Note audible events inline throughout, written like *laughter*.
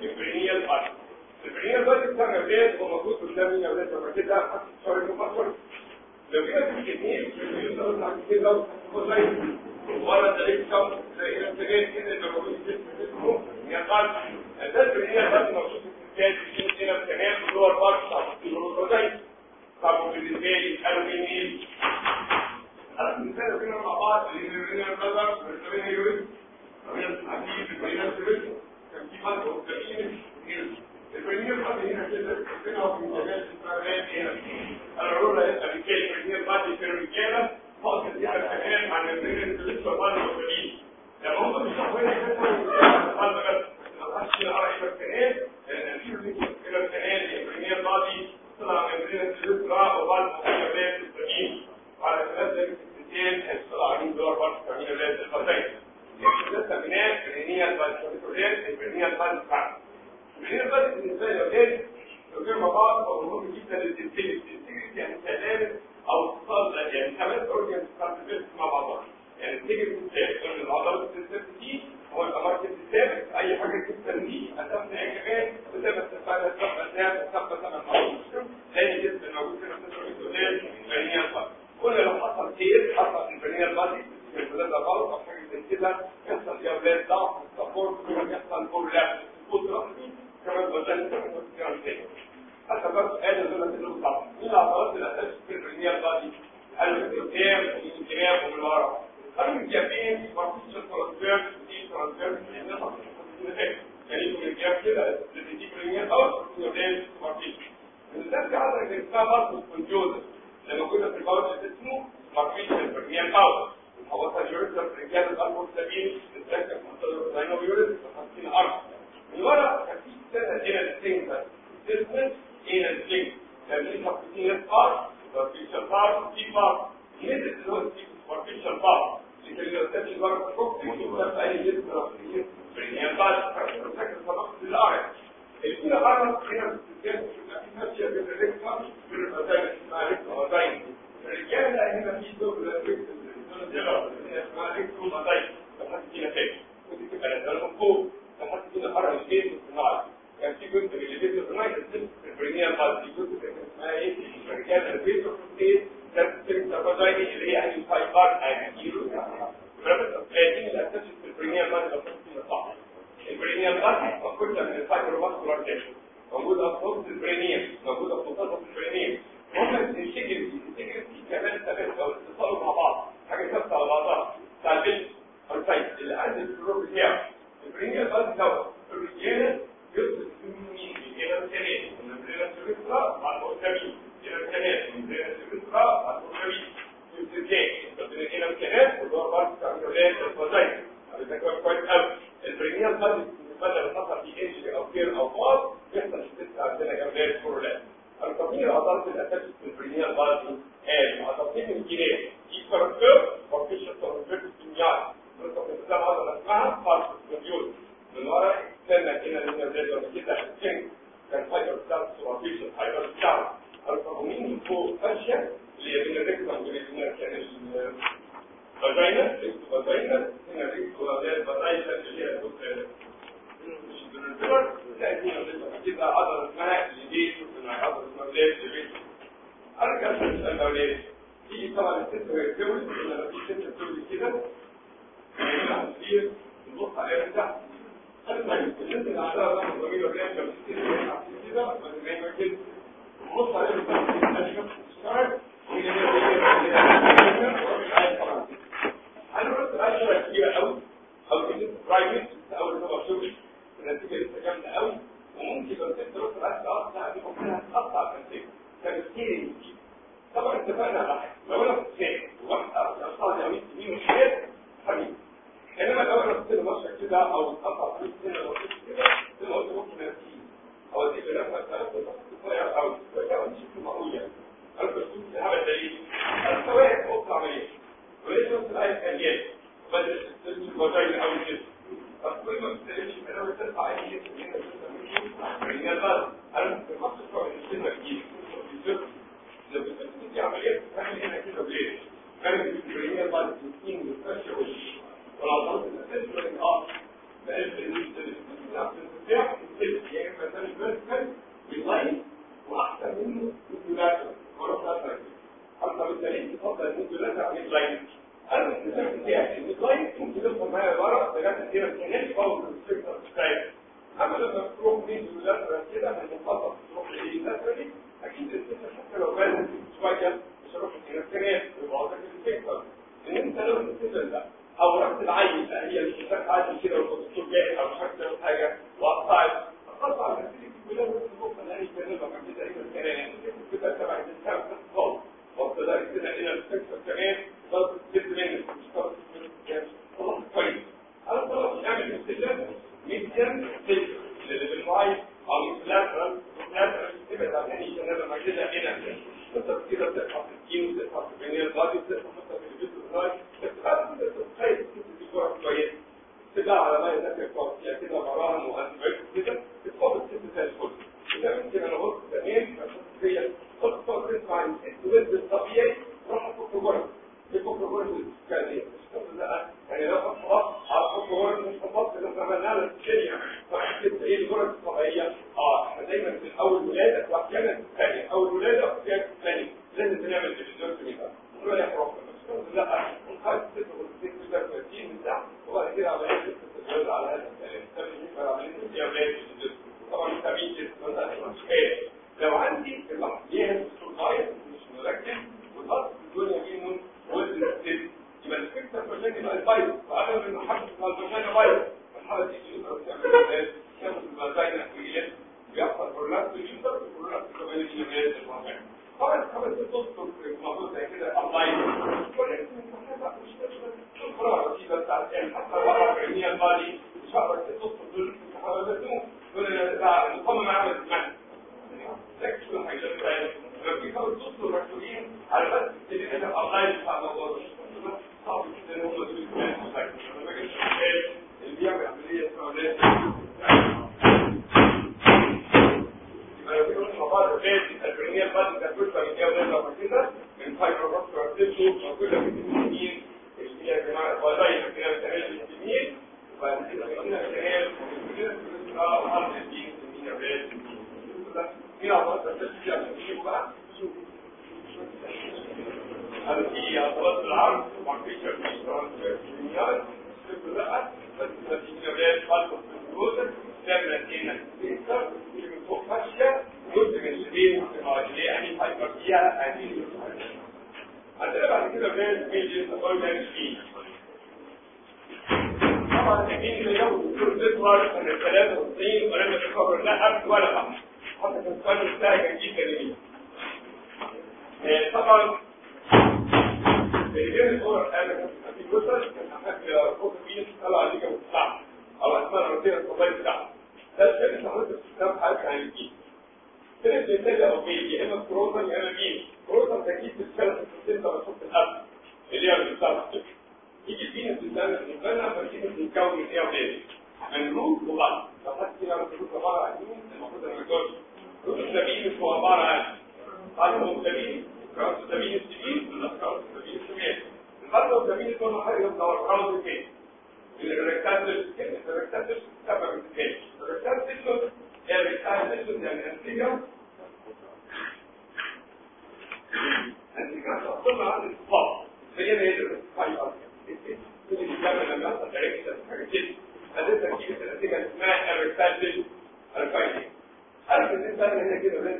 سبعينية الأرض سبعينية الأرض بتاع البيت هو موجود قدامي لو لسه كده صار المفصل لو كده في الاثنين يقدر على كده وزي ولا تعيش كم زي الاتجاه كده اللي موجود في جسمه يقال أساس البنيه الأرض موجود في الجسم هنا بتمام اللي هو البارش في الوزي طب وبالنسبه لي الارجينيل خلاص مثال كده مع بعض اللي بينا النظر واللي بينا يريد طب يلا عايزين بينا كان في برضه برنيمر استخدمناه في الانيال بالسوليد الانيال بالسوليد الانيال بالسوليد بالنسبة للولاد غير مبعض أو مهم جدا للانتجريتي الانتجريتي يعني سلامه أو اتصال يعني ثمان اورجنز كونتريبيوت مع بعضها يعني الانتجريتي بتاعت العضلات السيستمتي هو الامارتيز الثابت اي حاجة جدا دي هتاخد اي كمان وزي ما اتفقنا الصفحه ده الصفحه ثمان موجود زي الجسم الموجود هنا في الانيال كل لو حصل خير. de renforcer la capacité de venir dans è una un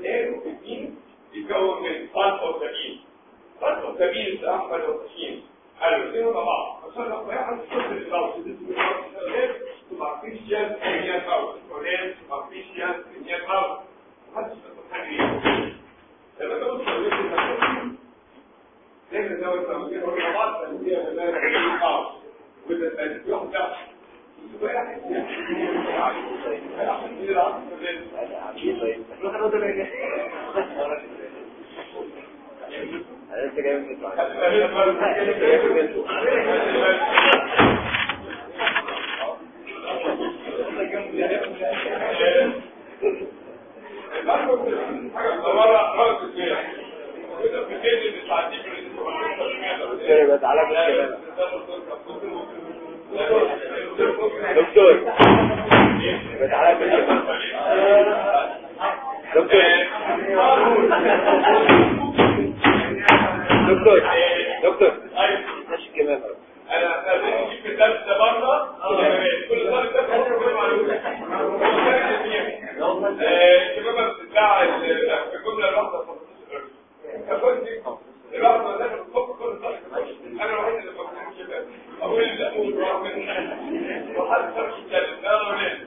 62 يتكون من فان أو سبيل فان أو سبيل ده أحمد وسكين حلو الاثنين مع بعض عشان لو واحد صفر الباوس superficial linear باوس ولين superficial في باوس محدش حاجة لما تقول سوليت لازم نزود توزيع الرياضات اللي هي مدار باوس وده يحدث تعالى بس كده دكتور. دكتور. دكتور. ماشي كمان أنا خليني أجيب الدرس ده بره كل طالب ده بياخد معلومه الشباب الجمله الواحده الواحده ده بتفكر كل طالب أنا الوحيد اللي بفكر شباب أقول الأمور ان وحد فرق يتكلم لا ولا لا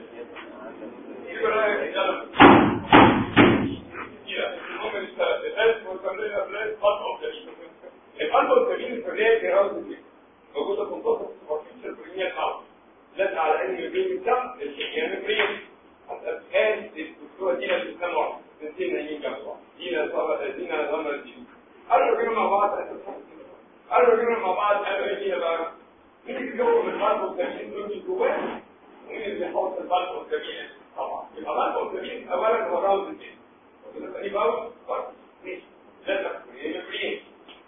يبقى رايك يلا المهم الثلاث الثالث والتمرين الثالث قطع الدليل القلب والتمرين الفريق جراوز دي موجودة في منتصف سوبرفيشال بريمير هاوس لازم على علم البريم بتاع الشيكيان بريم كان الدكتورة دينا الإسلام واحد سنتين نايمين جنب بعض دينا صابة دينا غمر دينا قالوا كده مع بعض قالوا كده مع بعض قالوا إيه بقى مين اللي بيحكم القلب والتمرين دول جواه ومين اللي بيحط القلب والتمرين طبعا يبقى القلب والتمرين أولا هو راوند الدين وده بقى ماشي لازم بريم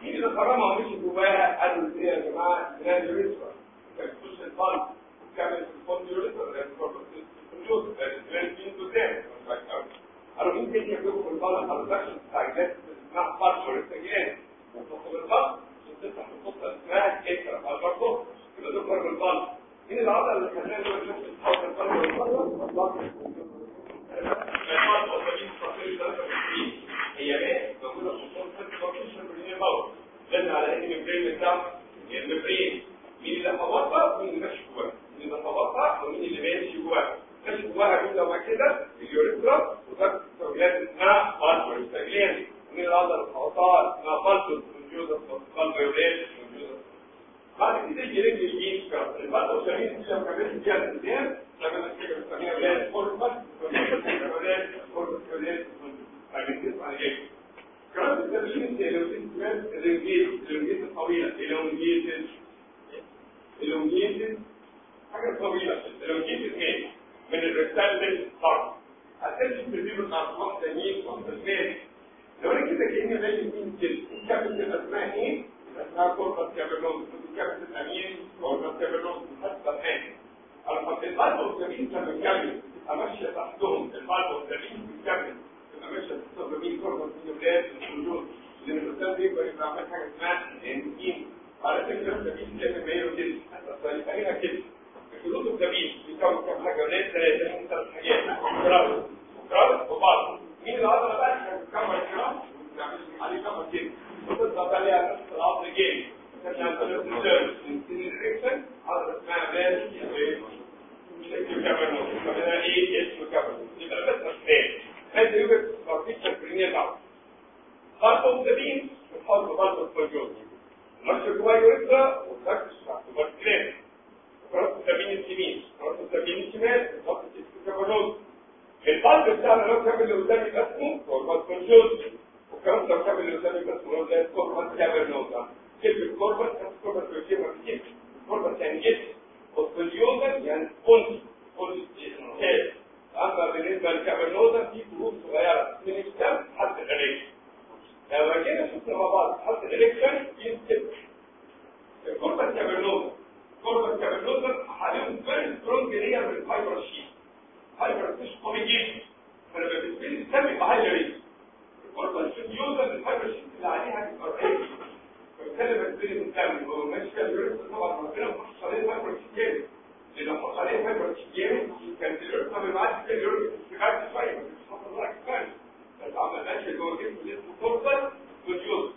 مين اللي خرمها مش جواها قالوا إزاي يا جماعة بلاد الريسبر كان تخش الفرد وكمل في الفرد الريسبر لأن الكمبيوتر لأن في قدام قالوا مين تاني يكتبوا في على الدكشن بتاع الناس اسمها فرد وريسبر وتدخل الفرد وتفتح القصة اسمها فالبرضه يبقى من الفرد مين العضله اللي نفس الحوض الفرد هي إيه؟ موجوده في على ان المبرين بتاع المبرين مين اللي حوطها ومين اللي ماشي جواها مين اللي حوطها ومين اللي ماشي جواها ماشي جواها مين لو كده اليوريثرا وده السوجلات اسمها بالبر السجلين ومين العضله اللي حوطها اسمها القلب يوريث موجوده بعد كده يجي رجل اليمين البالبر السجلين دي لو كملت فيها الانسان لما نفتكر بنسميها ولاد فورمال ولاد فورمال ولاد كمان التمرين الالونجيت الالونجيت الطويله الالونجيت الالونجيت حاجة طويله الالونجيت اثنين من الريكتانجل خط هتمشي في الفيديو بتاع واحدة يمين واحدة شمال لو أنا كده كاني ماشي يمين كده الكابت الاسماء إيه؟ اسمها كوربس كابرنوز الكابت الأمين كوربس كابرنوز حتى الآن. البالب والسمين لما بيتكلم تبقى تحتهم البالب والسمين بيتكلم تبقى ماشيه تحتهم مين كوربس ولاد الوجود لأن الانسان بيبقى يبقى عامل حاجة اسمها انتين على فكرة السمين كان بيعملوا كده. حتى طريقه كده. الخطوط السمين بيكون كام حاجة ولاد ثلاثة ثلاث حاجات. كراس كراس وبعض. مين العضله بقى اللي بتكمل وبتعمل عليه كام كده وتطلع عليها العضله جيم كان عندنا السيرفس من الريكشن عضله اسمها بال شكل كابرنوس فمنها إيه اسم كابرنوس يبقى بس اسنان هذا يوجد بارتيكشن برينيال بعض خلطه مدبين وتحط خلطه الفجوز نفس جواه يوريثرا وتركز تحت الكلام وكرات السبين اليمين كرات السبين الشمال كابرنوس القلب بتاعنا لو كان اللي قدامي اسمه كوربات كونجوز وكرات لو كان اللي قدامي اسمه ده كوربات كابرنوس كلمه كوربات كوربات كوربات كوربات يعني جسم والسوليوزن يعني كنت كاس اما بالنسبة للكابرنوزا في فروق صغيره من الكم حتى الالكشن لو رجعنا شفنا مع بعض حتى الالكشن ينتج الكوربا الكابرنوزا الكوربا الكابرنوزا عليهم فيري سترونج لير من الفايبر شيت فايبر مش قوي جدا فلما بتبتدي تسمي بهاي السوليوزن الفايبر شيت اللي عليها بتبقى فبالتالي بتبتدي تتكلم هو ماشي كده اليوريثم طبعا ربنا محط عليه فايبر كتير لأن حط عليه فايبر كتير كان اليوريثم ما بيبعتش كده اليوريثم استفاد شوية بس حصل لها كفايه بس عمل ماشي جوه الجسم اللي اسمه كوربال كونجوز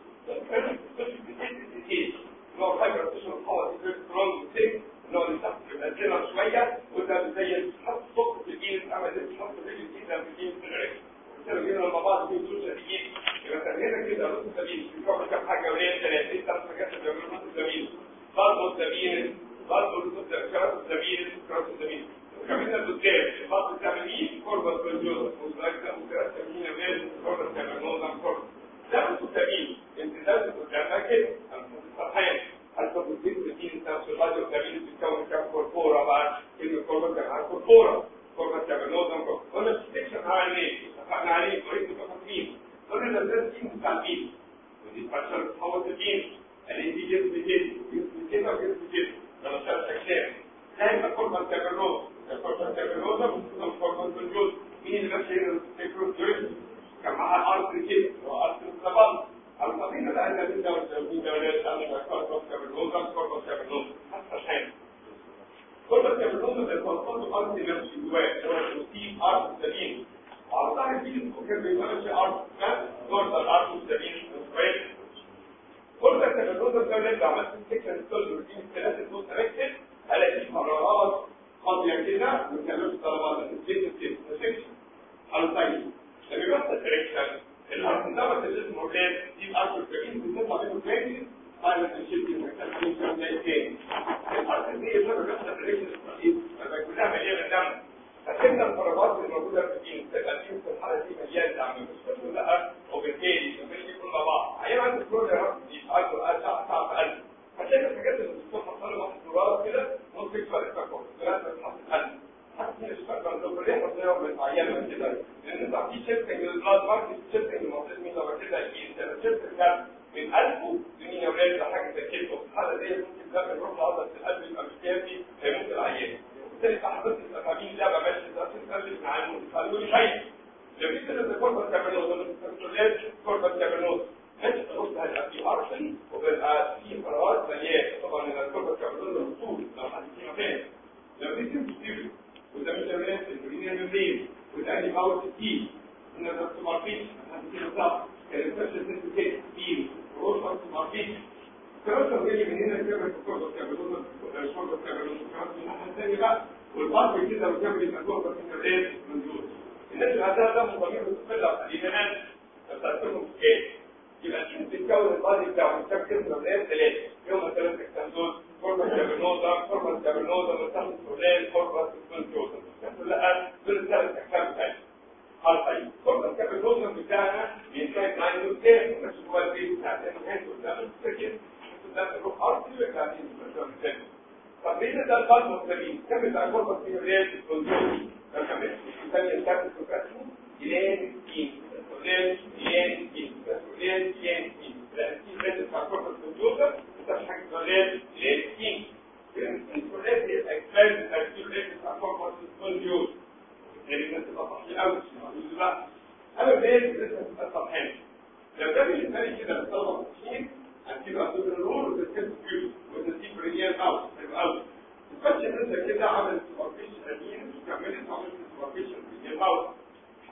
نوع فايبر تشرب حوالي سترونج وثيك نوع اللي تحت بيبقى شوية وده زي تحط صوت في الجين عمل زي تحط رجل الجين في الجين في العين بالتالي هنا لما بعض بيوصلوا شديد يبقى هنا كده رص سبيل بيكون كام حاجة؟ وليه ثلاثة ثلاث حاجات بيعملوا رص سبيل برضه السبيل برضه كراس السبيل كراس السبيل وكمان الدكتور البعض بتعمل إيه كوربس كونجوزا وزايكا وكراس سبيل مال كوربس كامينوزا كوربس ده رص السبيل امتداد قدامها كده الصحيح بتين نفس الراديو السبيل بتكون كام كوربورا بقى. كلمة كوربس كوربورا كوربس كامينوزا كوربس قلنا السكشن على إيه اتفقنا عليه طريقه التقسيم كل ده تقسيم بتاع الجين ودي فاكشر تفوت الجين اللي دي جسم كده جسم كده وجسم كده ده مش استكشاف دايما فورمال تاكلوز الفورمال تاكلوز والفورمال بالجوز مين اللي ماشي هنا التكروز كان معاه أرض كده وأرض الطبق القضية بقى ان انت موجودة ولا تسألنا فورمال تاكلوز فورمال تاكلوز حتى شايف فورمال تاكلوز ده الفورمال أرض ماشي جواه. اللي هو الروتين أرض سليم ظهر الجيل كان بيبقى ماشي ارض دور الأرض السليم كويس كل ده كان النظر ده اللي عملت سكشن الكل روتين الثلاثه نص ركز الاقي قرارات فاضيه كده وكلمت طلبات السكشن سكشن على طيب لما يبقى التريكشن الأرض ده بس اسمه أولاد دي الأرض الكريم بتطلع منه كويس قال الشيء اللي محتاج حاجة كام تاني الأرض فكده القرارات الموجودة في الدين. تبقى في الحالة دي مليانه دم مش لا وبالتالي يجي كل بعض. عيان عنده كل يتعالجوا أرجع صعب قلب فشايف الحاجات اللي بتكون حصل له محظورات كده ممكن تفرق تكون ثلاثة تحط قلب حتى مش فاكر لو بريح وزيار من عيان كده. لأن انت في شركة من البلاد ماركت شركة من المنطقة مين لما كده انت الشركة كان من قلبه لمين يا ولاد حاجة زي كده وفي الحالة دي ممكن ده يروح لعضلة القلب يبقى مش كافي. فيموت العيان. وبالتالي حضرتك ده ما ماشي ده تتكلم عنه قالوا لي شيء. لو جيت لازم كوربا كابرنوز ولا كوربا كابرنوز ماشي تقول هيبقى في ارشلي وبيبقى في قرارات مليان طبعا إذا الكوربا كابرنوز الرسول لو في مكان لو دي تنتج وده مش الناس البرينيا ميمبرين وده اني باور كتير إن ده سمارتين حد كده صح كان الفرش سنتيكيت كتير وروح سمارتين الكلام ده جاي من هنا في كابرنوز الكوربا كابرنوز كمان من الناحيه الثانية بقى والبطن كده وكمل يبقى كوربا كابرنوز منزول الناس اللي عندها دم ضمير مستقلة الإيمانات بتاعتهم إيه؟ يبقى الجين بتتكون البادي بتاعه بتشكل مبنيات ثلاثة يوم ثلاثة اكتنزول فورمة كابرنوزا فورمة كابرنوزا مستخدم سولان فورمة سكونتروزا لا دول الثلاث أحكام بتاعتهم حلقين فورمة كابرنوزا بتاعنا بينتهي معايا دول كام نفس هو البيت بتاع الانسان قدام السكن قدام الروح أرضي وقاعدين في طب ليه ده البال مختلفين كم بتاع فورمة كابرنوزا كونتروزا رقم الثانية الثالثة تكتبه يلان كين مسؤولين يلان كين مسؤولين يلان كين لأن كين لازم تعرفها في الكمبيوتر انت مش حاجة مسؤولين يلان كين المسؤولين هي الأكبر التركيب في الكمبيوتر بالتالي الناس تبقى صحيح أوي لا أنا لازم لازم تبقى صحيح لو ده بالنسبة لي كده بتطلع كتير هتبقى تدور النور وتتكلم كيوز وتسيب ريال أوت أوت بس انت كده عملت سوبرفيشن قديم وكملت عملت سوبرفيشن في الموت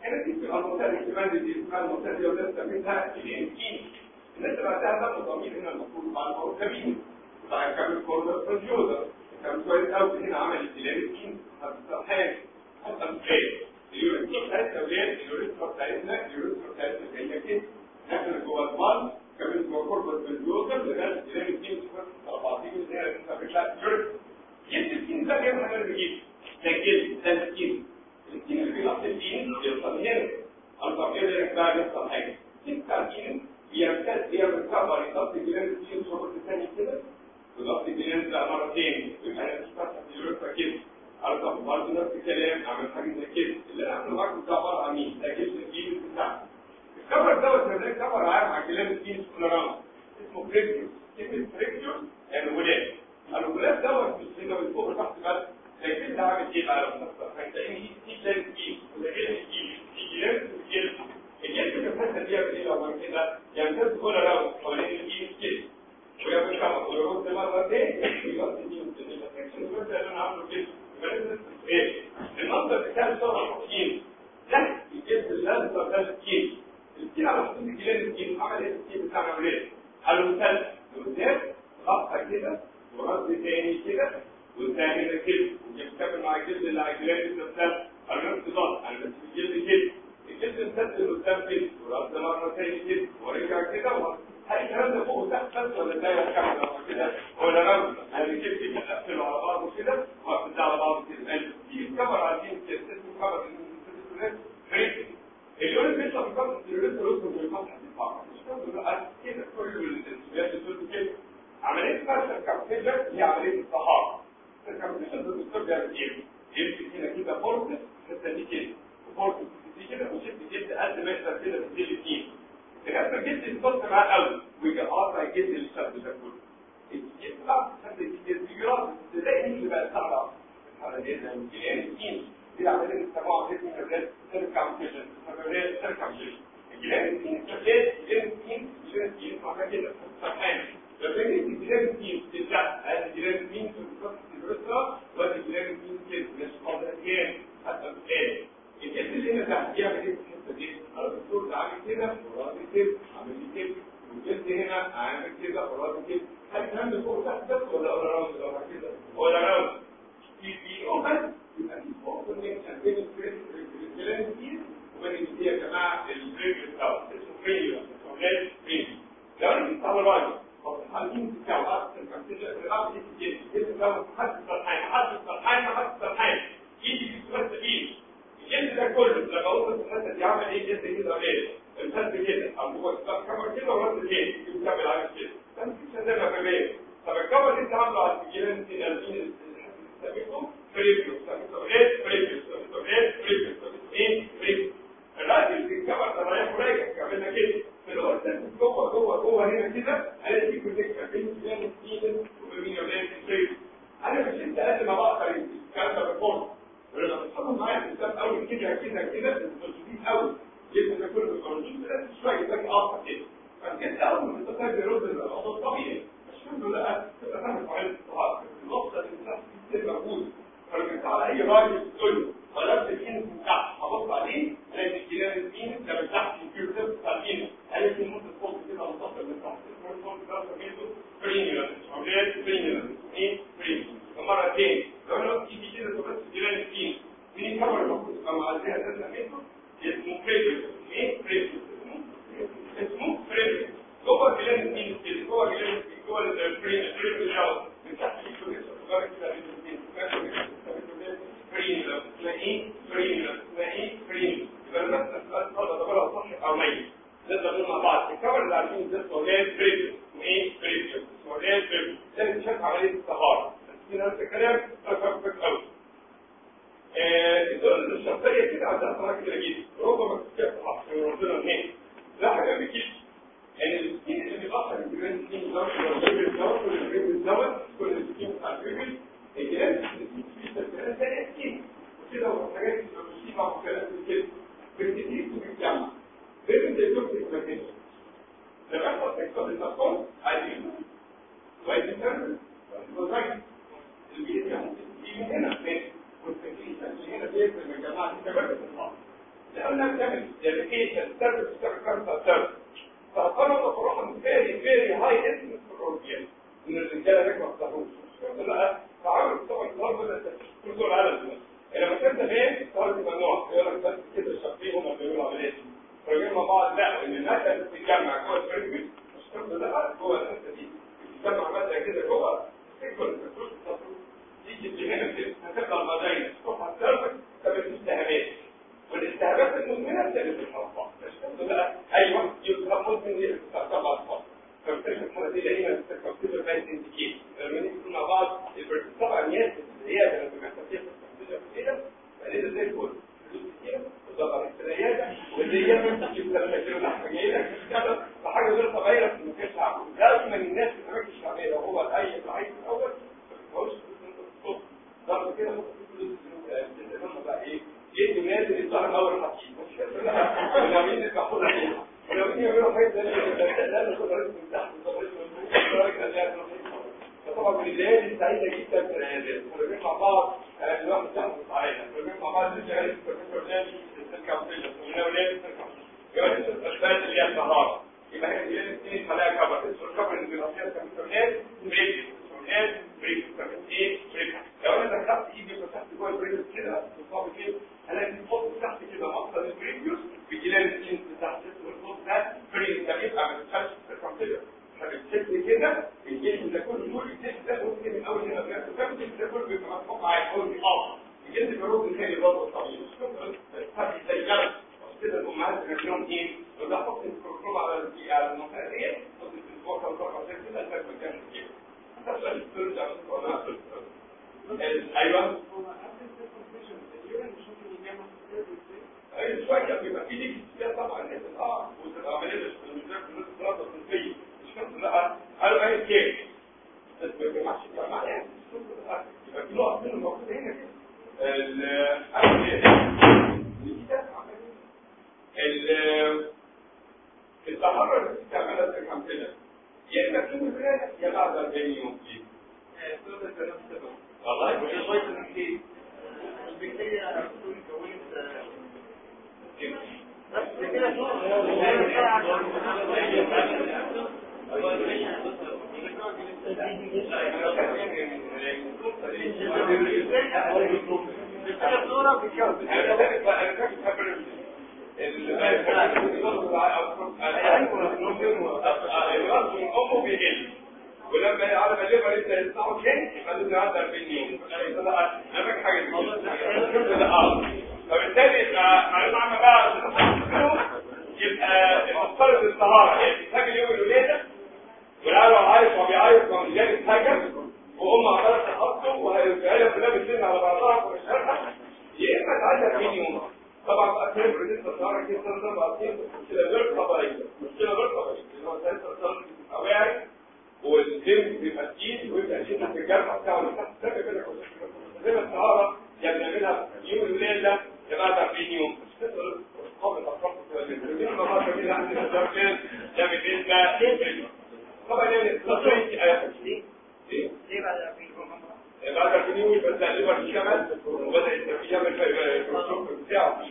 أنا دي بتبقى المنطقة كمان دي اسمها المنطقة دي ولسه منها الانكين الناس اللي بعدها ده ضمير هنا المفروض مع المركبين بتاع كامل كورنر كونجوزر كان كويس قوي هنا عمل الانكين هتستحاج حتى الفيل اليوريثرا بتاعتنا اليوريثرا بتاعتنا اليوريثرا بتاعتنا جاية كده. داخل جوه المال. جوه كورنر كونجوزر لغايه الانكين على بعضهم اللي هي بتاعت اليوريثرا جبت السين ده كام حاجة بيجيب ده جلد ده السين السين اللي بيحط السين بيوصل هنا الطب كده بقى بيحصل حاجة السين بيمتد هي بتكبر يضغط الجلاند السين صوره الثاني كده وضغط الجلاند ده مرتين يبقى أنا مش فاتح اليوريثرا كده الطب برضه نفس الكلام عمل حاجة زي كده اللي أنا معاكم ده عباره عن مين؟ ده جلد السين بتاعه الكبر دوت لما كبر عام على الجلاند السين كل راوند اسمه فريكتور كلمه فريكتور يعني الجلد ده كله دول بتبدا ممكن من أول ما بدات تاخد ده كله بيبقى مطبوع على الحوض الأرض. الجلد بيرد تاني برضه الطبيعي. شوف زي جلد كده الامهات كانت لهم إيه؟ يقول لها حط الكروكروم على على المنطقة ديت. حط الأسبوع 15 كده أنت ما كانش كده. أنت بتعمل السيرج على أيوه. أيوه شوية بيبقى في ليك طبعا الناس آه والعملية مش مش في النص الصلاه الطبيه قالوا إيه تاني يبقى كيلو عصير هنا كده التحرر اللي بتعملها في الحمسلة يا اما كيلو فلانة يا بعد 40 يوم كيلو والله يبقى شوية من كيلو البكتيريا تكون كويس بس كده ولما ما الليفر يبدا يطلعوا تاني يبقى لازم يعدي 40 يوم اهم حاجة دي آه فبالتالي يبقى معلومه عامه بقى يبقى المفترض الطهاره يعني بتحتاج اليوم الولاده والعيال هو عارف هو بيعيط ما مش جاي حاجة وام عمالة تحطه وهيرجعها كلها بتسن على بعضها ومش عارفه يا إما 40 يوم طبعا بقى فاهم بالنسبة للطهاره كده ثلاث أربع سنين مشكلة غير طبيعية مشكلة غير طبيعية اللي هو ثلاث أربع قواعد والدم بيبقى تقيل ويبقى شدة في الجرح بتاعه اللي تحت سبب كده زي ما الطهاره يا بنعملها يوم الولاده يا بعد 40 يوم قبل الأطراف الثلاثين ما بعد كده عندي نظام كده ده طبعا يعني التصريح ليه؟ ليه بعد 40 يوم؟ بعد 40 يوم يبقى تقريبا الشمال وبدا يعمل البروتوكول بتاعه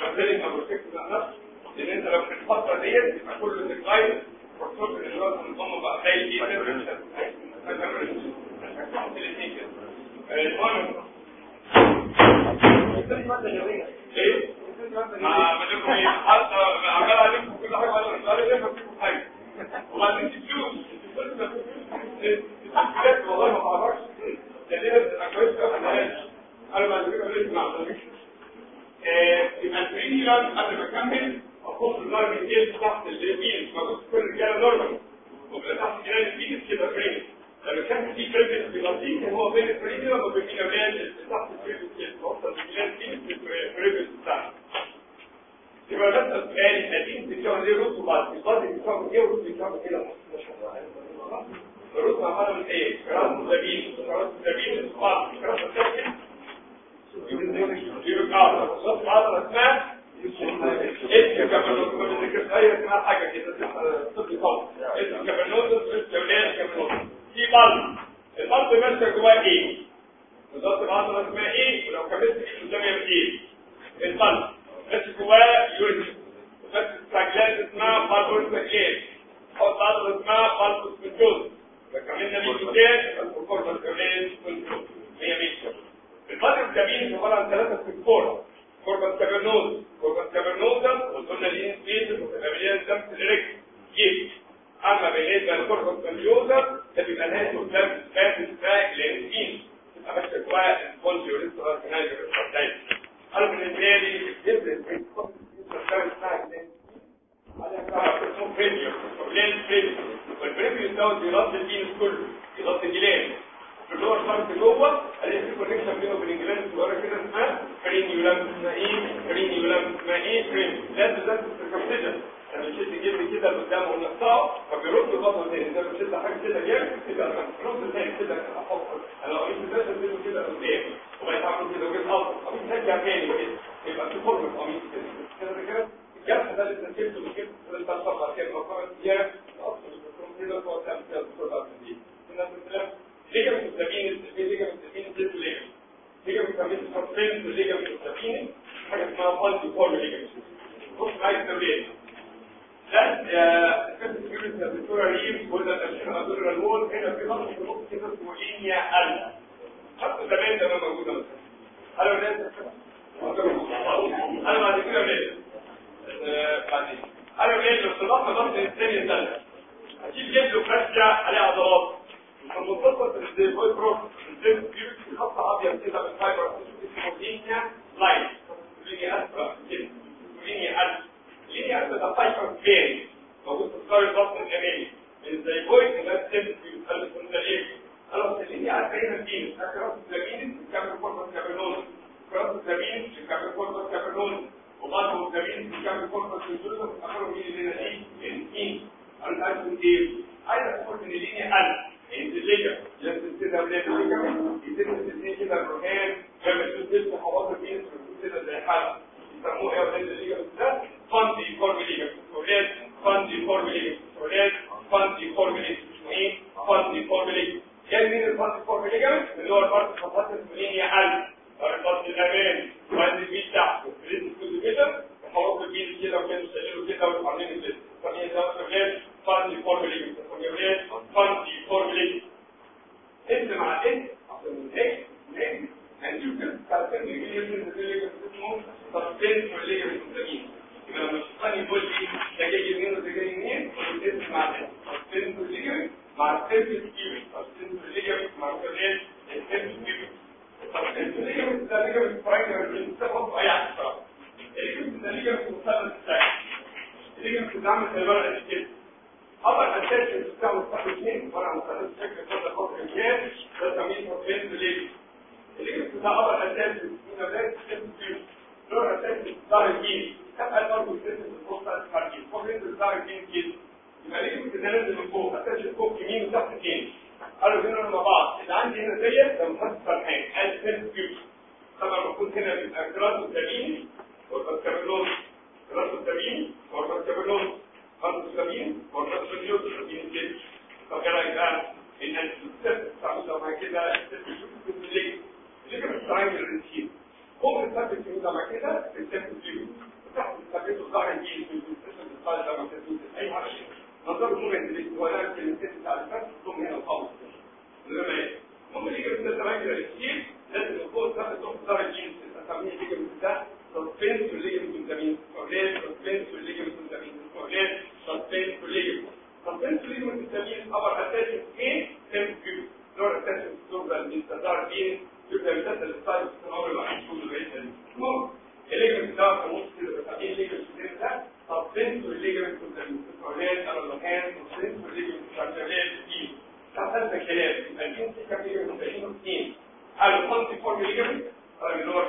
فبالتالي يبقى بروتكت نفسه لأن انت لو في الفترة ديت يبقى كله تتغير البروتوكول اللي هو النظام بقى زي دي المهم إيه؟ ما بدكم إيه؟ عمال عليكم كل حاجة على السؤال ده فيكم حاجة وبعدين تفلوس تفلوس والله ما بعرفش لأن كويس أنا ما عندي مع يبقى البريميوم قبل ما اكمل اخص الدرجه الجيل تحت البيز موجود في كل الرجاله نورمال وبقى تحت جنان البيز كده بريميوم لما كان في بريميوم في لطيف هو بين البريميوم وبين الجنان تحت البيز كده وصل الجنان البيز في البريميوم بتاعه يبقى بس السؤال القديم بتاعه ليه رز وبعد الفاضي بتاعه إيه ورز بتاعه كده. عماله من إيه؟ كراسه زبيب كراسه زبيب الصباح كراسه ثانية يبقى صوت عضلة اسمها اسم كابرنوز ما بنذكرش اي اسمها حاجة كده طب قوي اسم كابرنوز اسم جولان كابرنوز في بلد البلد ماشية جواه إيه؟ بالظبط العضلة اسمها إيه؟ ولو كملت في قدام يبقى إيه؟ البلد ماشي جواه يوريثم بس السجلات اسمها بالبوس سجلات حط عضلة اسمها بالبوس سجلات فكملنا قدام الكوربس جولان كنترول هي ماشية الفضل الكبير عبارة عن ثلاثة سكتور كوربس كابرنوز كوربس كابرنوزا وقلنا ليه سبيس وتبقى الدم الرجل كيف اما بالنسبة للكوربس كابرنوزا ده بيبقى نهايته الدم فاتس فاك لانسين تبقى ماشيه جواها ولسه كمان بيبقى أنا بالنسبة لي يفرق والبريفيوس دوت بيغطي الجينس كله يغطي الجيلان. في اللور بارت جوه الاقي في كونكشن بينه وبين الجلاند الصغيره كده اسمها فرينيولام اسمها إيه؟ فرينيولام اسمها إيه؟ فرين لازم لازم تركبتها لما يشد الجلد كده لقدام ونقطعه فبيرد الخطوه تاني. زي ما بتشد حاجة كده جامد كده رد تاني كده أحط أنا لو قيت ده كده قدام وبقيت اعمل كده وجيت اقطع قميص هرجع تاني كده يبقى في فورم القميص كده كده كده الجرح ده اللي نزلته بكده انت تطلع كده مقام اياه أصلا كده فوق تعمل كده بسرعة دي الناس بتلاقي ليجا مستبين ليجا مستبين زيت ليجا ليجا مستبين سبسين ليجا مستبين حاجة اسمها فالتي فورم ليجا بص معايا التمرين ده كانت سكيورتي الدكتوره ريم قلنا الاشياء الادوره المول هنا في خط في نقطه كده اسمه لينيا ال خط زمان ده موجودة. مثلا أنا ولاد أنا بعد كده ولاد بعدين. أنا ولاد لو طلعت ضغط الثانية الثالثه هتجيب جبل وفرشه عليه عضلات. المتصل بالزيفوي بروسس الزيف بيوتي خط أبيض كده بالفايبر اسمه لينيا لاين لينيا اسفل كده لينيا ألف. لينيا ألف ده فايبر فين موجود في البطن الامامي من الزيفوي إلى الزيف بيوتي من الايه خلاص اللي على كريم الدين كراس الزمين كامل فورس كابرنون كراس الزمين كامل فورس كابرنون وبعض الزمين كامل فورس كابرنون اخرهم مين اللي نسيه الدين الالف ديل عايز أقول ان اللينيا الف انزليه لازم تبقى بلاد يتم تدين كده الروتين لما تدي حواضر بين كده زي حاجة يسموها إيه ولا اللي ده فاندي فورموليا فورموليا فاندي فورموليا فورموليا فاندي فورموليا اسمه إيه فاندي فورموليا مين الفاست فورم ليجامنت اللي هو الفاست فورم لينيا قلب الفاست الامامي الريال سكين فهذا كلام. الجنس كبير متعين اثنين ليجمنت اللي هو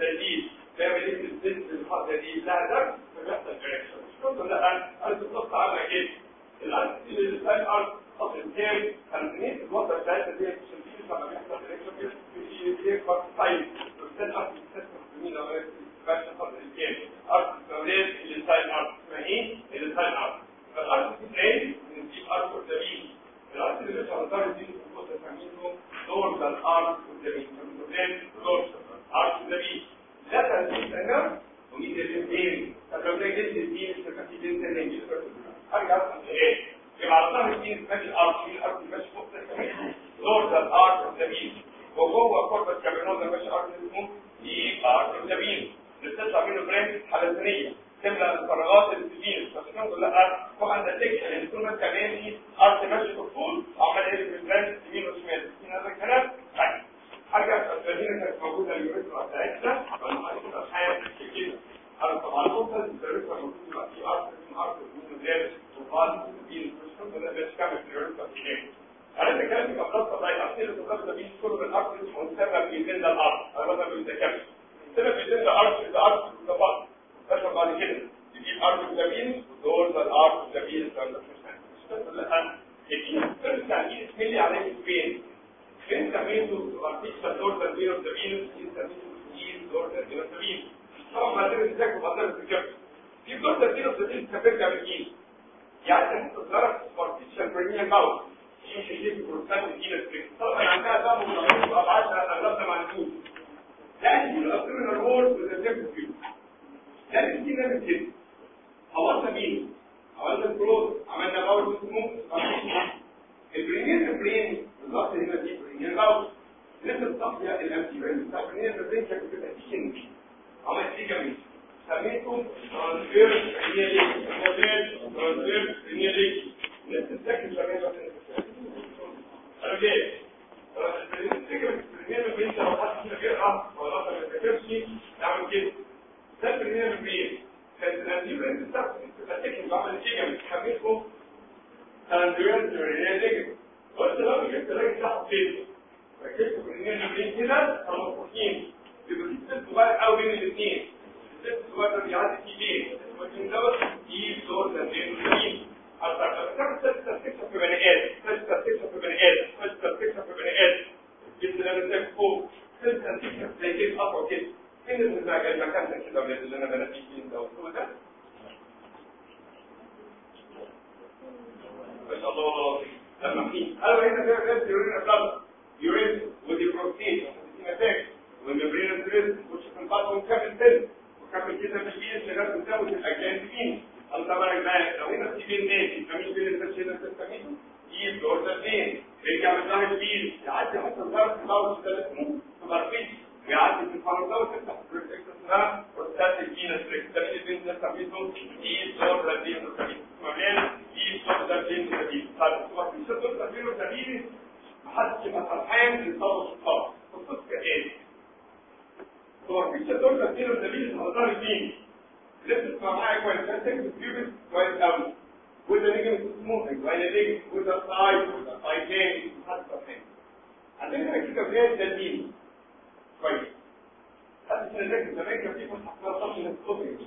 دليل تعمل إيه في الست الحق دليل لها ده فبيحصل رياكشن الشرطه لا انت بتبص على إيه الانتي الان ار اصل كام كانت الوضع بتاعتها دي بتشتغل لما بيحصل رياكشن بيكبر طيب بتبقى في السيستم الجميل لو فاشن قبل الكام ارض الدوريه اللي ساين ارض اسمها إيه اللي ساين ارض بتبقى تيشن عملت دي جميل سميته ترانسفير بريمير ترانسفير بريمير لسه السكن شغال أنا ليه؟ الفكرة البريمير برين لو حد فينا بيقرا ولا ما بيذاكرش نعمل كده ده البريمير برين كانت الامتيرين بتاعت التكن بعمل دي جميل سميته ترانسفير بريمير قلت لو جبت راجل تحت فين ركبت بريمير برين كده كانوا مفتوحين يبقى في ست صغير قوي بين الاثنين الست صغير ده بيعدي فيه ليه؟ لكن دوت يجيب دور ده بين الاثنين أكثر تستكشف في بني آدم تستكشف في بني آدم تستكشف في بني آدم جبت لنا الناس فوق تستكشف زي كده أطول كده فين المكان ده كده اللي أنا بنادي فيه دوت هو ده ما شاء الله لما في قالوا هنا ده ده يورين أبلاد يورين ودي بروتين نتائج والممبرين ستريس وش تنطلق ونكمل سن وكمل كده في البيئة شغال بتزود الأجيال دي طبعا يا جماعة لو هنا في بين نادي فمين بين الناس هنا تستميته يجيب دور ده فين يرجع من ظهر البيل يعدي حتى ظهر الضغط ده اسمه سوبرفيش ويعدي من فرد ده وتفتح بريفكس اسمها بروستات الجينس تستميت بين ده تستميته يجيب دور ده فين تستميته كمان يجيب دور ده فين تستميته طيب السوبرفيش دور ده فين تستميته محدش يبقى فرحان للصوت الصوت الصوت كايه السوبرفيش دور ده فين تستميته على ظهر البيل لسه تسمع معايا كويس ده تكتب كيوبس كويس قوي وده نيجي سموثنج وده نيجي وده سايد وده سايد تاني حتى فين عندنا كده بدايه تدليل كويس حتى في الذكر زمان كان في فتحه طاقه من الصوت طاقه من الصوت كان في بين اسمه طاقه من الدين كان يفتح في الكاميرا الدين كلام كتاب من الدين التقييمين اللي كان كل فترة الدين في ثلاثة تريجير في السوبرفيشال تفتكروا بيكتبوا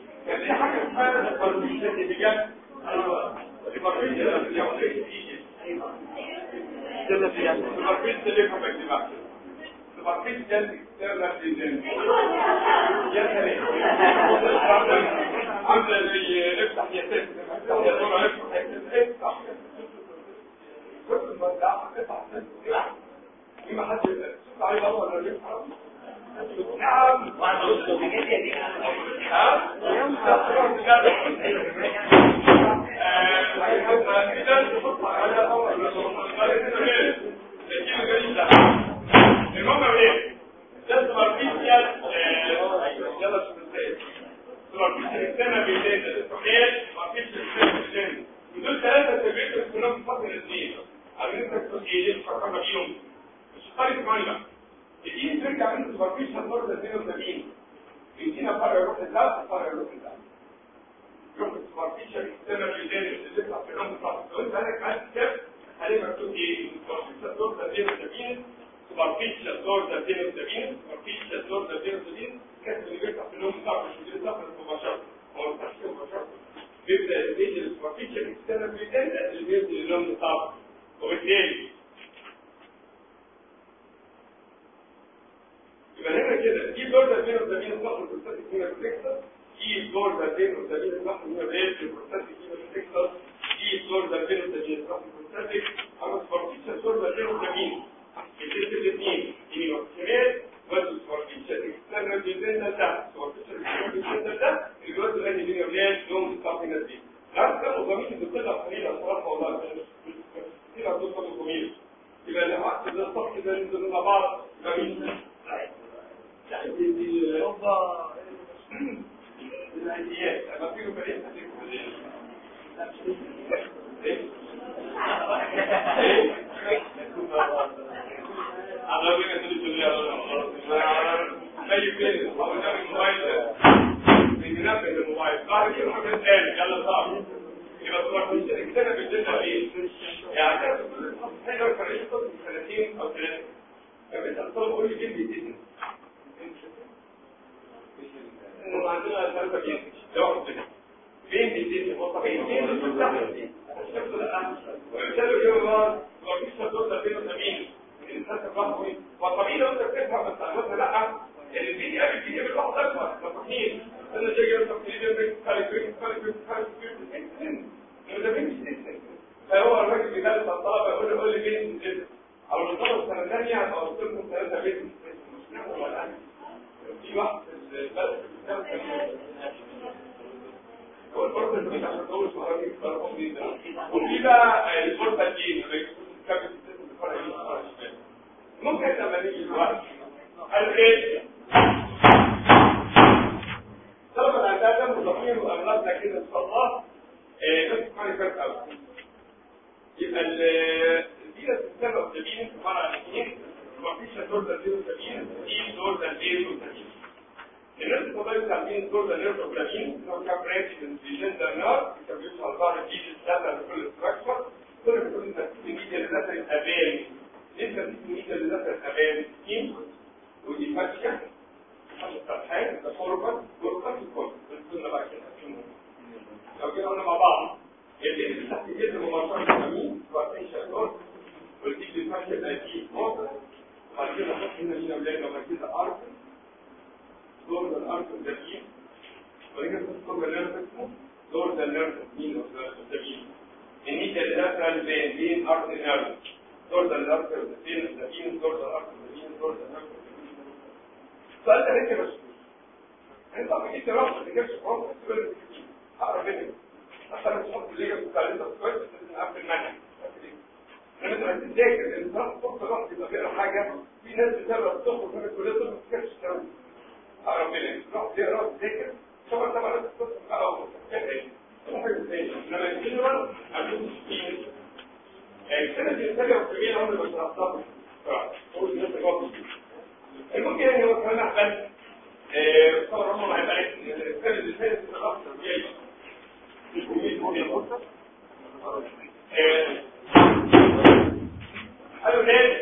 كان في حاجة اسمها السوبرفيشال اللي جت السوبرفيشال اللي يعمل إيه السوبرفيشال اللي يكون باجتماع السوبرفيشال اكسترنال ديزاين يا سلام عامله زي افتح يا سيف افتح يا دور افتح يا سيف افتح كل ما ده افتح ما حد شوف عليه ولا يفتح نعم المهم إيه ده سوبرفيشال يلا شوف إزاي سوبرفيشال السنة بالليل الصحيح سوبرفيشال السنة بالليل دول ثلاثة تبعات كلهم فصل الاثنين عايزين تكتب إيه تفكرنا بيهم مش خالص معانا دي ترجع من سوبرفيشال برضه 72 بيدينا فرق يروح لده فرق يروح لده يروح السوبرفيشال السنة بالليل اللي بيطلع في اليوم بتاعه. انت عندك عايز كتاب عليه مكتوب إيه؟ سوبرفيشال برضه 72 سوبرفيشال دور 72 سوبرفيشال دور 72 كاتب اللي بيفتح في النوم بتاعه مش بيفتح مباشرة هو ما بيفتحش مباشرة بيبدأ الستيج السوبرفيشال اكسترنال بريدنت اللي بيبدأ النوم بتاعه. وبالتالي يبقى هنا كده دي دور 72 صح البروستاتيك هنا بتكسر دي دور 72 صح هنا ريت البروستاتيك هنا بتكسر دي دور 72 صح البروستاتيك اما سوبرفيشال دور 72 الجزء الاثنين يمين وشمال وزن سوبرفيشال اكسترنال ديزاين ده سوبرفيشال اكسترنال ده الجزء اللي بين أولاد يوم ستارتنج دي لازم كانوا ضامنين ان كل قليله صراحة والله كتير هتوصل للجميل يبقى العقد ده الصف ده ينزل مع بعض بعد يعني أنا انه عندنا ثلاثة كلمه لو فين بيدين هو طبيعي فين بتفتح الشخص ده وبالتالي يوم ما لو في صدور ده فين مين الانسان تفهمه وطبيعي لو انت بتفهم بس على لا يعني في قبل في قبل واحد اكبر مفاهيم أنا جاي لك في كالكوليت كالكوليت كالكوليت ده فين فهو الراجل بيدرس الطلبه يقول له قول لي فين أو الطلبه السنة الثانية أو قلت ثلاثة بيت في واحد في البلد وفي بقى الفرصه ممكن لما نيجي دلوقتي قال إيه طلب العداد ده مضافين واغلبنا كده ان شاء الله يبقى الديره السبب ده بين سبحان الله ما فيش دور ده 70 دور ده 70 الريسبوبل كامبين كل الريسبوبلامين كونكابريت الانسجين دانار كبيوت الفار دي السنة لكل الستراكشر كل بتكون ميديا للنفر الأباني لسه ميديا للنفر الأباني سكين ودي فاتشة الحين التصرفات والقصد كله بتكون بقى كده لو جينا قلنا مع بعض اللي اللي تحت جد ممارسات الكامين وقتين شغلون والديك الفاتشة الأكيد موضة وبعد كده حط هنا لينا ولاد وبعد كده أرض دور الأرض الجميل. ولكن تذكر النرف اسمه دور ده النرف مين الجميل النيت اللي داخل بين ارض النرف دور ده الأرض بين الجميل دور ده الأرض الجميل دور النرف السؤال ده لسه مش أنت طبعا انت رحت ما تجيبش فرصه تقول اقرب منك عشان تحط اللي هي بتاع انت كويس لازم نقفل المنهج. لما انت بتذاكر الانسان فرصه الواحد يبقى حاجة. في ناس بتقرا تخرج من الكلية ما بتذاكرش الكلام اقرب منك روح تقرا وتذاكر ثم انت بقى تتصل على اول لما الجنرال عشان تشتغل السنة دي الثانية والكبيره عمري ما شرحتها المهم يعني هو كمان احسن طبعا هم هيبقى السنة اللي فاتت خلاص جاي حلو ده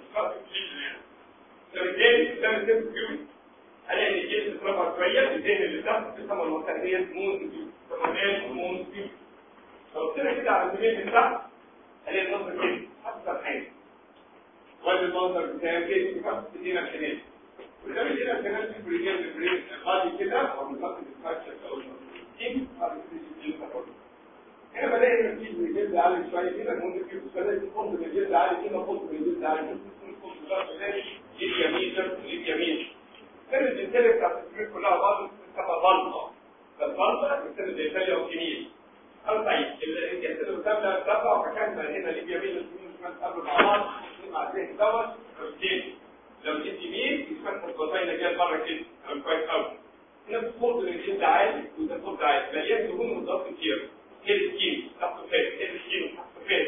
فبالتالي قدام السيمس بيوت هلاقي الجلد اترفع شوية؟ الدهن اللي تحت بتسمى المنطقة دي مون بيوت سموناش مون بيوت لو قلت كده على اليمين من تحت هلاقي المنظر كده حتى الحين وادي المنظر بتاعي كده بيحط ايدينا الشمال وده ايدينا الشمال في بريجين البريد الغادي كده أو منطقه الفاكشن أو التيم هنا بلاقي إن في الجلد عالي شوية كده الفوز من الجلد عالي كده من الجلد عالي كده. ميزر وليبيا ميزر كانت الانتاجه بتاعت التسويق كلها بعض تسمى ضلمه فالضلمه بتسمى زي ايطاليا وكينيا أو طيب اللي قدامنا تبع فكان هنا ليبيا مين الاثنين مش قبل مع بعض مع الذهن دوت روتين لو جيت يمين يتفتح البطاينه جاية بره كده أو كويس قوي هنا بتفضل إن الجلد عالي وده بتفضل عالي مليان دهون ومضادات كتير كيل سكين تحت فات كيل سكين تحت فات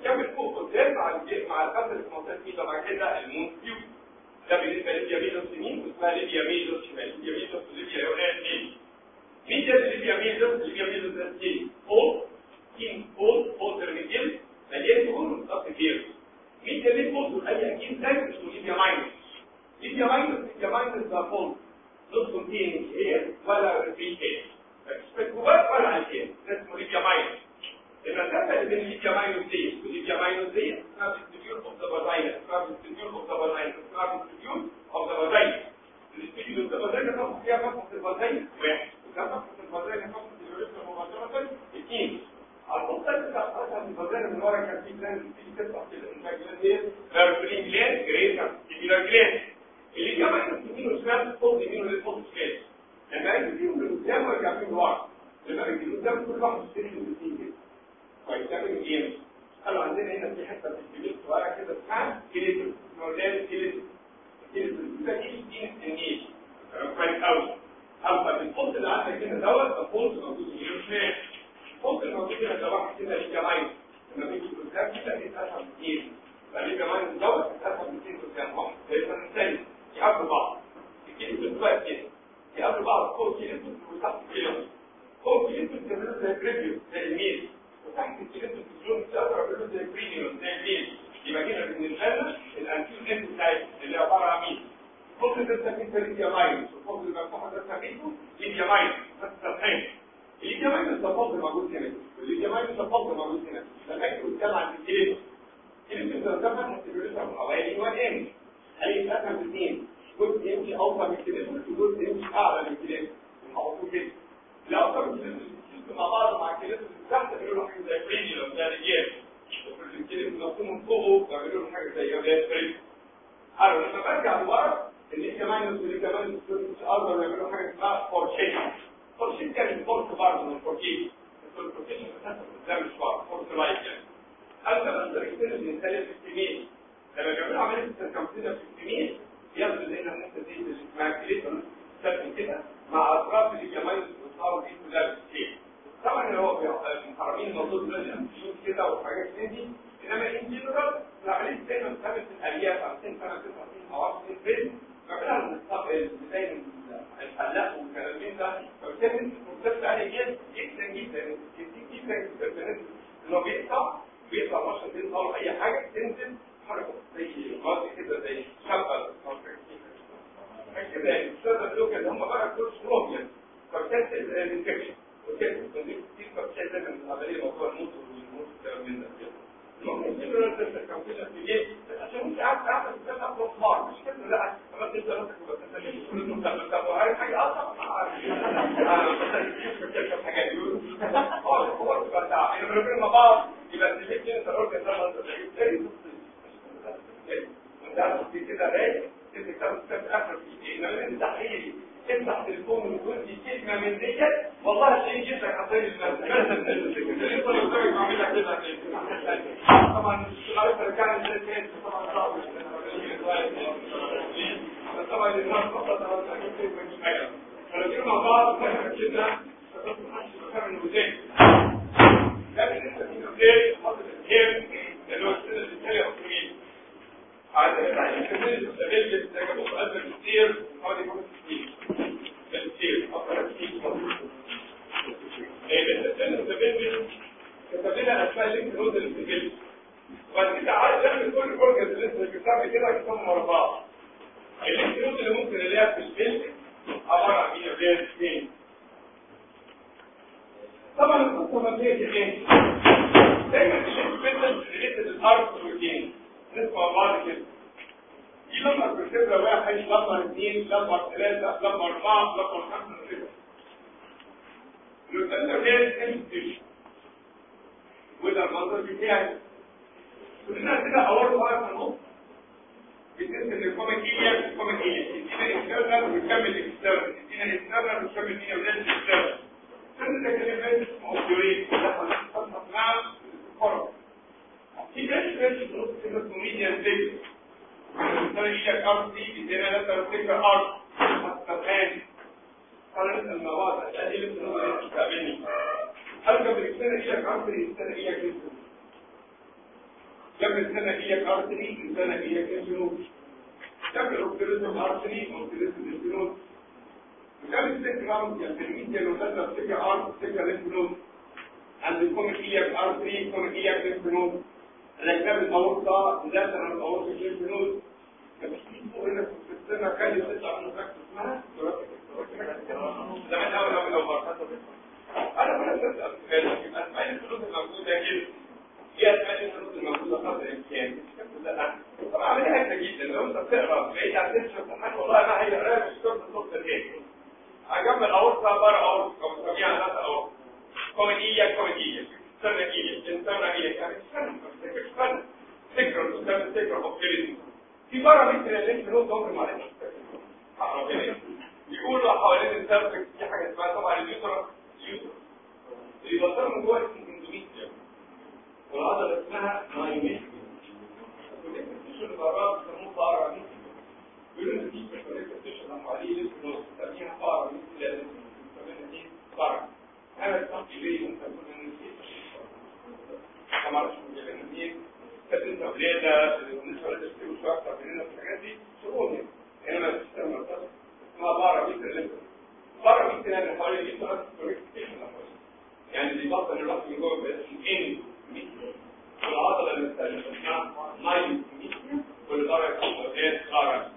يكمل فوق قدام مع مع الفترة اللي في منطقة مع كده المون فيو ده بالنسبة لليبيا ميزوس يمين واسمها ليبيا ميزوس شمال ليبيا ميزوس وليبيا الاولانيه اثنين مين ده ليبيا ميزوس ليبيا ميزوس ده سكين فوق سكين فوق فوق الرجل مليان دهون ومضادات كتير مين ده ليه فوق اي أكيد تاني اسمه ليبيا ماينس ليبيا ماينس ليبيا ماينس ده فوق نص كونتين هير ولا فري هير جواه ولا الهير ده اسمه ليبيا ماينس يبقى الفرق بين ليبيا ماينس دي وليبيا ماينس دي سبستيتيوت اوف ذا فازاينا سبستيتيوت اوف ذا فازاينا سبستيتيوت اوف ذا فازاينا السبيشيز اوف ذا فازاينا طبعا فيها فقط الفازاينا واحد وكان فقط الفازاينا فقط اليوريثم مباشره اثنين على البطل بتاع فقط الفازاينا من ورا كان في بلان في تبقى في الانفاجلان فيربلين جلان جريتر سيبيلار جلان اللي جاب إحنا سنين وشمال فوق يمين ولفوق شمال لما يجي فيهم لقدام ويرجع فيهم لورا لما يجي قدام كل واحد أو أي حاجة تنزل حركة. زي غاز كده زي شبكه كده. السبب لو كده هم بقى كل بروبلم فبتحت الإنفكشن. وكده. كتير فبتحت من العملية موضوع الموت والموت من الممكن تقدر تستخدم كده في إيه عشان أنت قاعد تعمل كده بصمار مش كده؟ لا. أما انت نفسك بتتكلم كل انت بتبقى حاجة أصلا آه. *laughs* بس حاجة يقول آه هو بتاع يعني ربنا مع بعض في الأرض حتى الآن قال المواد التي لم تتابعني هل قبل السنة إياك عمري السنة إياك السنة قبل السنة إياك عمري السنة إياك الجنوب قبل الأوبتريزم عمري أوبتريزم الجنوب وقبل السنة عمري التلميذ لو تدرب سكة عمري سكة للجنوب عند يكون إياك عمري يكون إياك الجنوب الأجناب الأورطة ذات الأورطة الجنوب قلنا في السنة كان يطلع من فاكس اسمها لا من أول أول مرة أنا كنت أسأل أسماء الفلوس الموجودة جدا هي أسماء الفلوس الموجودة قدر الإمكان طبعا عملية هكذا جدا لو أنت بتقرأ بعيد عن تشوف الحاجة والله ما هي قراية مش كنت صوت تاني أجمل أورطة بره أورطة أو بسميها ثلاثة أورطة كوميدية كوميدية سنة إيه إنسانة إيه يعني استنى استنى استنى استنى استنى استنى استنى في parametrium ال link له دور معلش بيقولوا حوالين ال cervix في حاجة اسمها طبعا ال uterus ال uterus اللي من جوه ال endometrium والعضله اسمها myometrium و ال connective tissue بيسموه في connective tissue حوالين الكنوز بنسميها parametrium أنا ليه كانت انت ولاده بالنسبة للتسكير شوية أكتر مننا في الحاجات دي شؤون انما السيستم مرتبط اسمها بارا بيتر بارا بيتر يعني حوالي 100 سنه يعني اللي بطل الراس من جوه بس ان والعضله اللي اسمها مايو واللي بره إيه قارن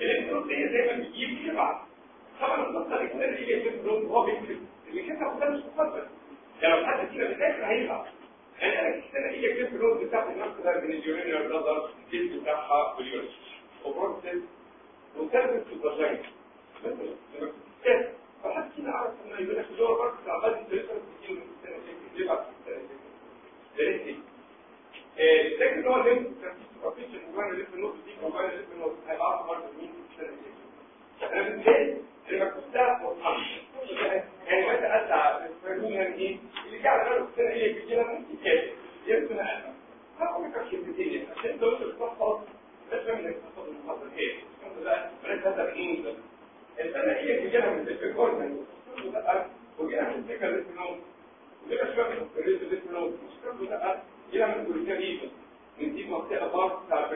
الالكترون دي دايما بيجيب يبعت طبعا النقطه الاكتر دي الالكترون هو بيكتب اللي كتب ده مش مقدر يعني لو حد كده بيذاكر هيبعت يعني أنا هي الالكترون بتاعت النفس ده من اليورينال بلادر الجلد بتاعها واليورين وبروسيس وثالث الفاجينا مثلا فحد كده عرف ان يقول لك اللي هو برضه تعبان انت السنة دي يبعت ثلاثة لكن هو ليه تركيز المجال اللي في النص دي المجال اللي في النص هيبقى برضه مين أنا بالتالي المكتوب ده مرحب يعني مثلا اسعى الفرمين يعني إيه اللي على باله السنة إيه بيجي لها ممكن كده يرسم أنا هقول لك كلمتين عشان تقول لك تحفظ بس انك تحفظ المحاضره إيه بقى بلاش هذا هي من لها من الفكرة اللي في شوية من اللي في جي لها من من بار بتاع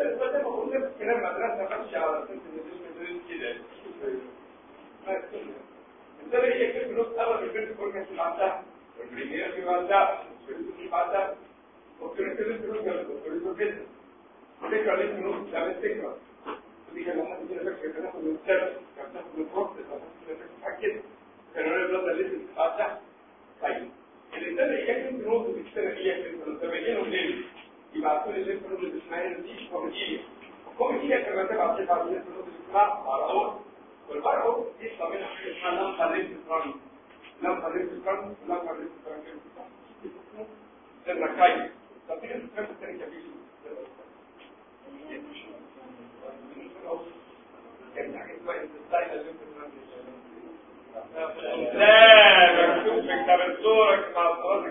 البرينيوم بس زي ما بقول لك كلام مدرسه ماشي على سنه النزول كده السنة هي كيف نص اول البنت كورنيا اللي عندها والبرينيوم اللي عندها والبرينيوم عندها والكوريكا اللي في النص والكوريكا كده الفكرة اللي في النص ده فكره دي كوميديا الكوميديا كما تبع تبع اللي في النقطه اللي اسمها بارعور والبارعور يطلع منها حاجة اسمها لمبه ريس فرانك لمبه ريس فرانك لمبه ريس فرانك ده الركاية طب تيجي تفهم الثاني كبير لا مكتوب في كتاب الصورة مع صلاة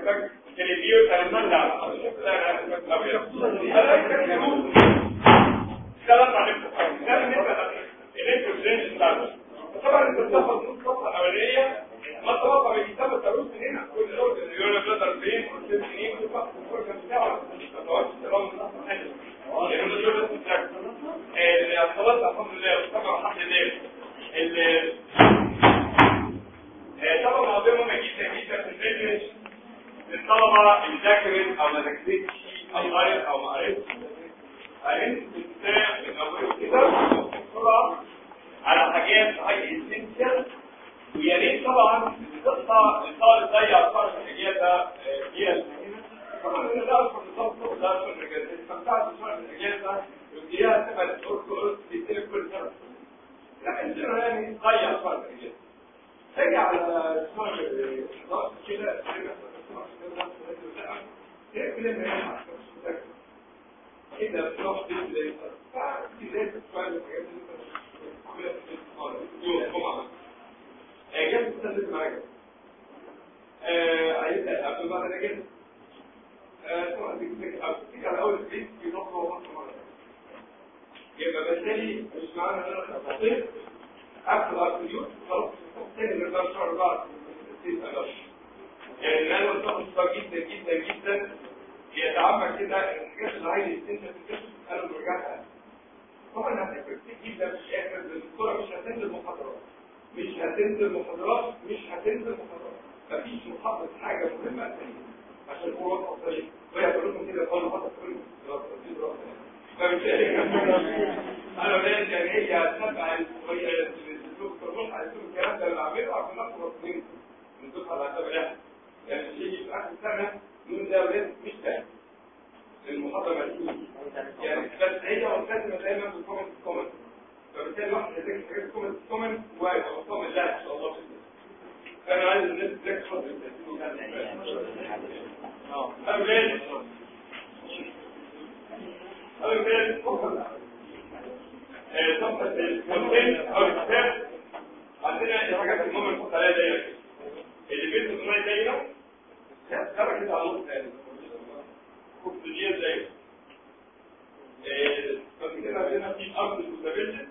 ده اللي بعمله عشان نخلص من من دفعه العتبه ده يعني الشيء في اخر السنة من ده مش فاهم المحاضره ملحوظه يعني بس هي ملتزمه دايما بالكومنت كومنت فبالتالي الواحد يذاكر حاجات كومنت كومنت مطمن لا ان شاء الله فانا عايز الناس تذاكر حاضر آه أولاد أولاد صفحة الكونتين أو الكتاب عندنا الحاجات المهمة الفقرية ديت اللي بيلبس مية دايرة سمكة تاني ثاني أكسجين زي فكده هنا في أرض المستبدة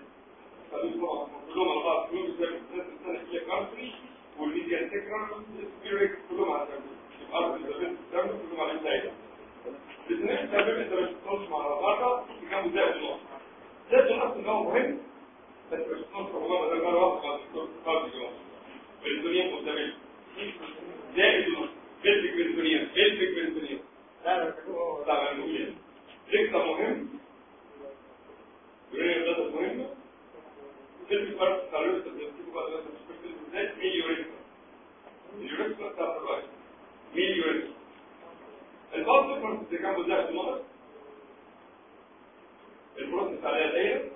فلوسهم كلهم على بعض. كلهم بسبب السنة هي كارتري. والميديا تكرم. سبيريك كلهم على بعض يبقى أرض المستبدة كلهم على بعض بس نحن سبب انت مش بتطلش مع بعضها في كام زائد نقص زائد نقص ان هو مهم. بتخش هو بدل مره واحدة بعد الكارتري النص والدنيا قدامك زائد بيلفك بالدنيا بيلفك بالدنيا لا لا طبعا مهم ركزه مهم يورينيا بلاد مهمه كلمة فرق اللي بتجيبه بعد ما تشوف إزاي ميليوريكا ميليوريكا بتاعت الرأي ميليوريكا الباص فرق اللي كان بزاف النقط البروسس عليها داير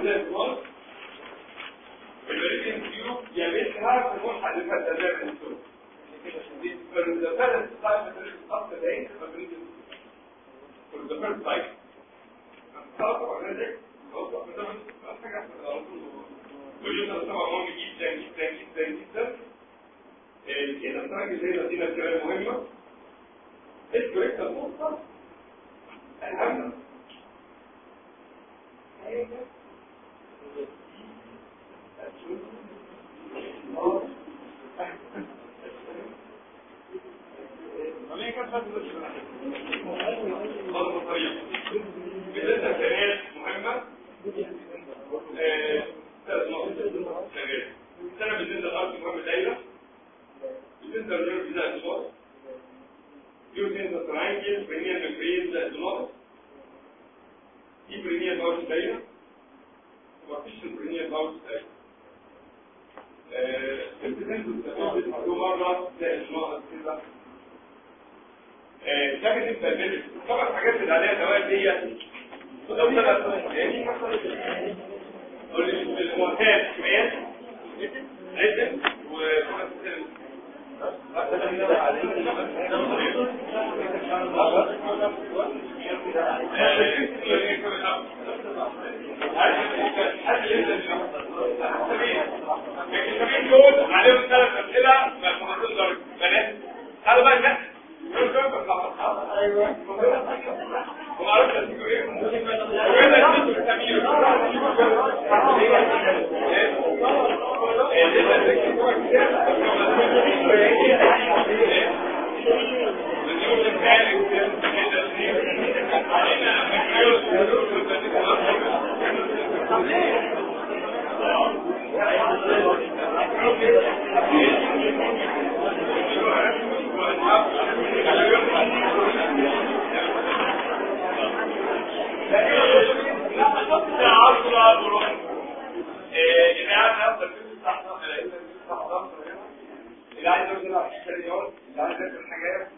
إزاي النقط البريكين تيوب يمسها في الملحق اللي فات زي ما أنتم فالفرق الصعب في الأصل ده إيه؟ for the first time. واليوم طبعا مهم جدا جدا جدا جدا كده تراجع زي ما دينا الكلام مهمة الكوريكت النقطة الهمة بالنسبة للنيرف البرينيال باوش دايرة البتنزل تقول مرة زائد نقط كده لكن انت طبعا الحاجات اللي عليها دوائر دي المعتاد لكن دول عليهم ثلاث أيوه Thank you. اللي عايز يرجع الشريعات اللي عايز يرجع الحاجات